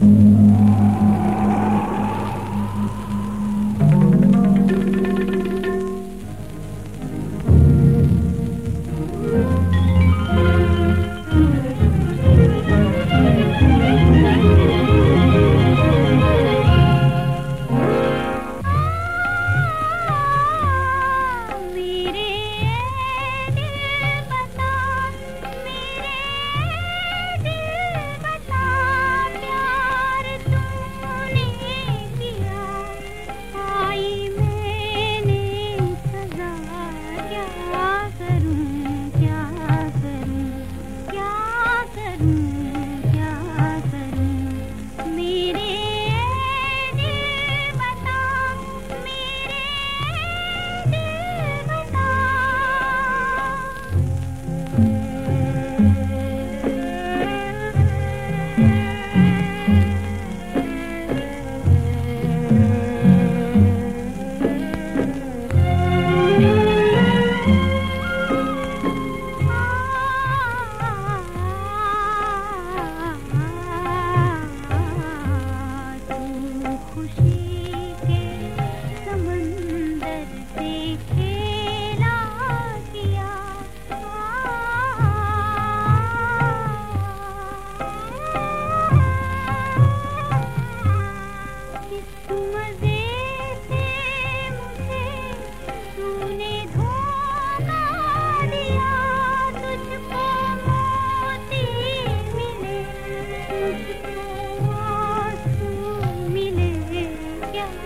Mm-hmm.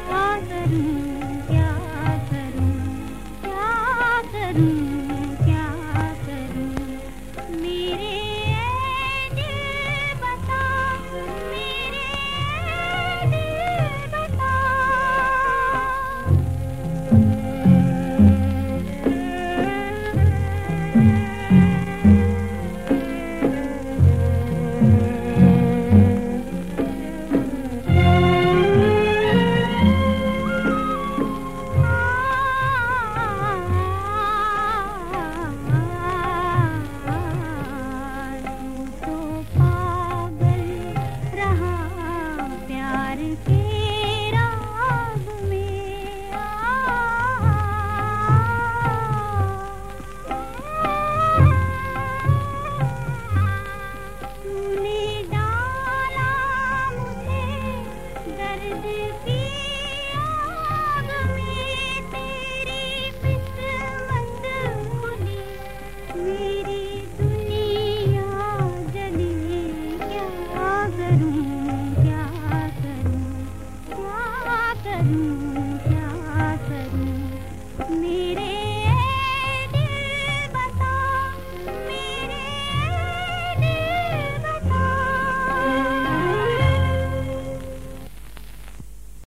i'm Oh,